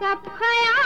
सब खया